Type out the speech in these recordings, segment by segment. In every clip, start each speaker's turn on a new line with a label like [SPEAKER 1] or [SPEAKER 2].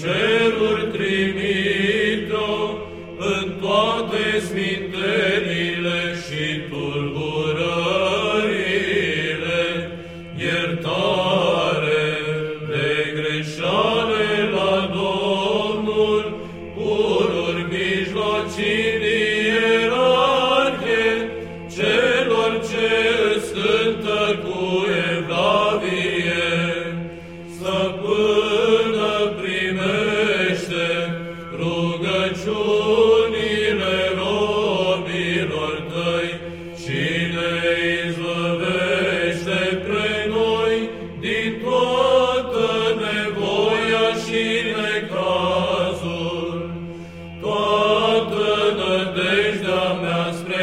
[SPEAKER 1] ceruri trimit-o în toate smintelile și tulburările, iertare de greșale la Domnul, pururi mijlocii ierarhie, ceruri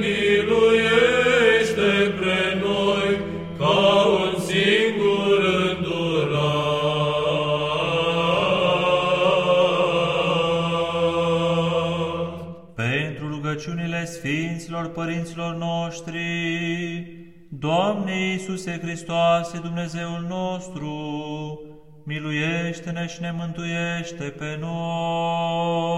[SPEAKER 1] miluiește pre noi ca un singur îndurat. Pentru rugăciunile Sfinților Părinților noștri, Doamne Iisuse Hristoase, Dumnezeul nostru, miluiește-ne și ne mântuiește pe noi.